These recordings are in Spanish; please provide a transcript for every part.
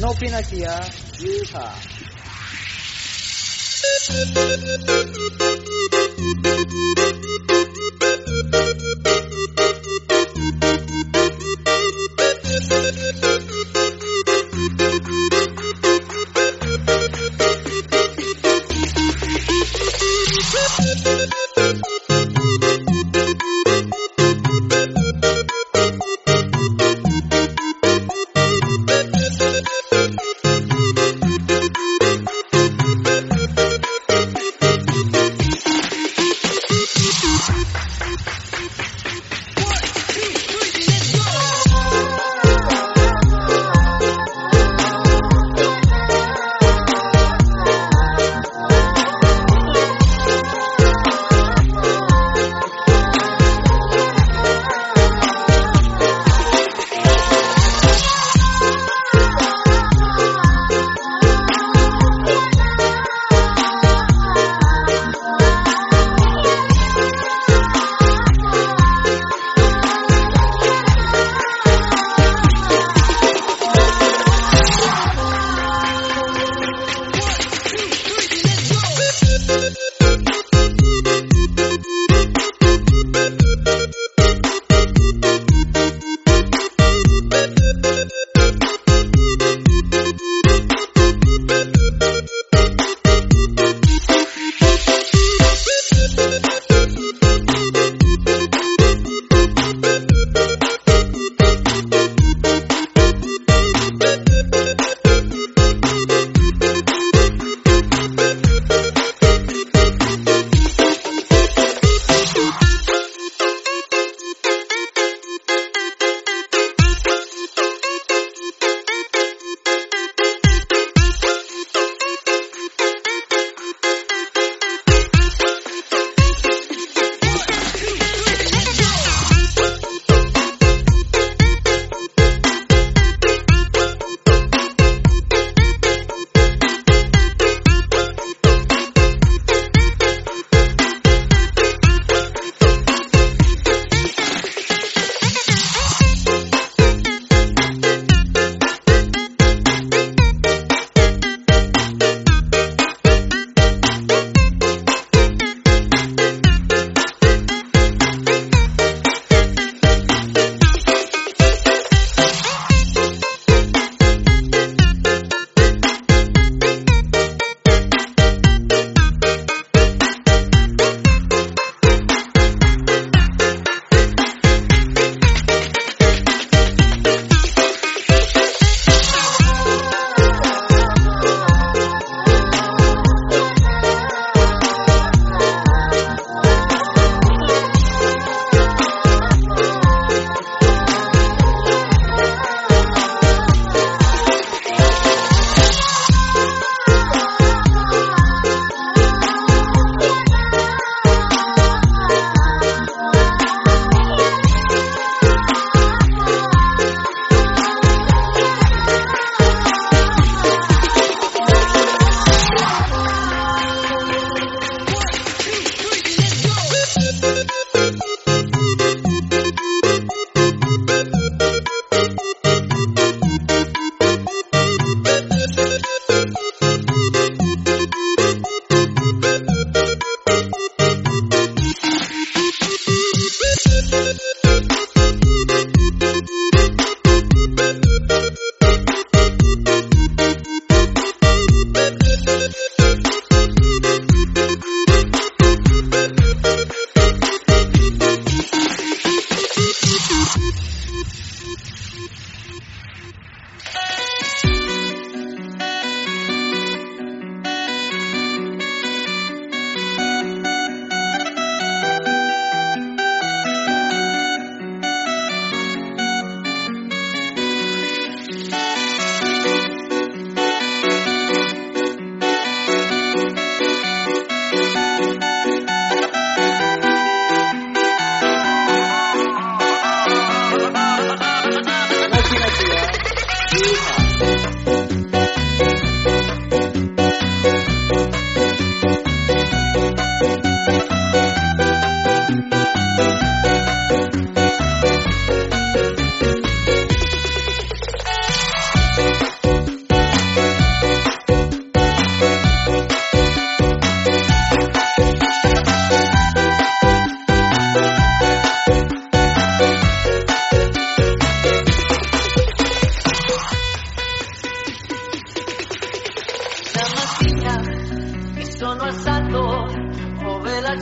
No Pinocchio. Ah. Yeehaw.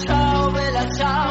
chao, vela, chao.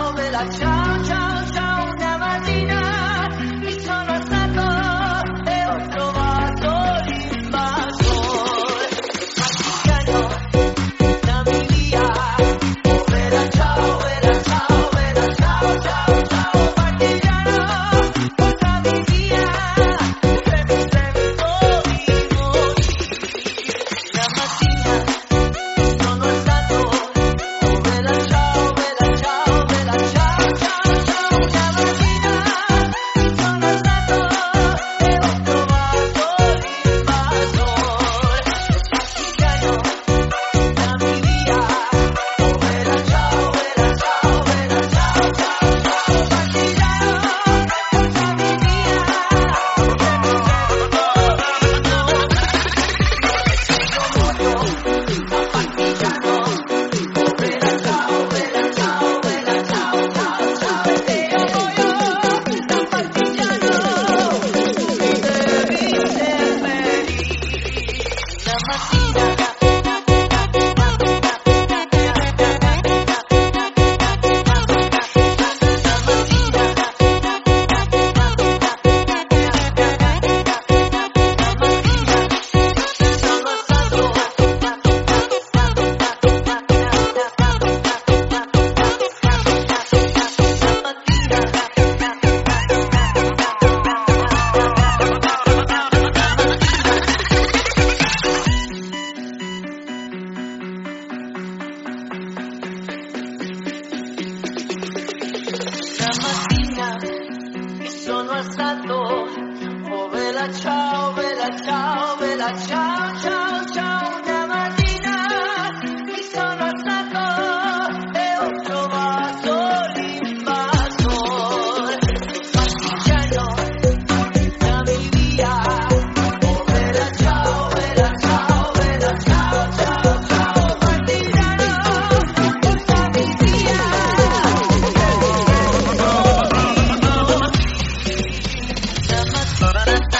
una mattina mi sono alzato, oh bella ciao, bella ciao, bella ciao. da da da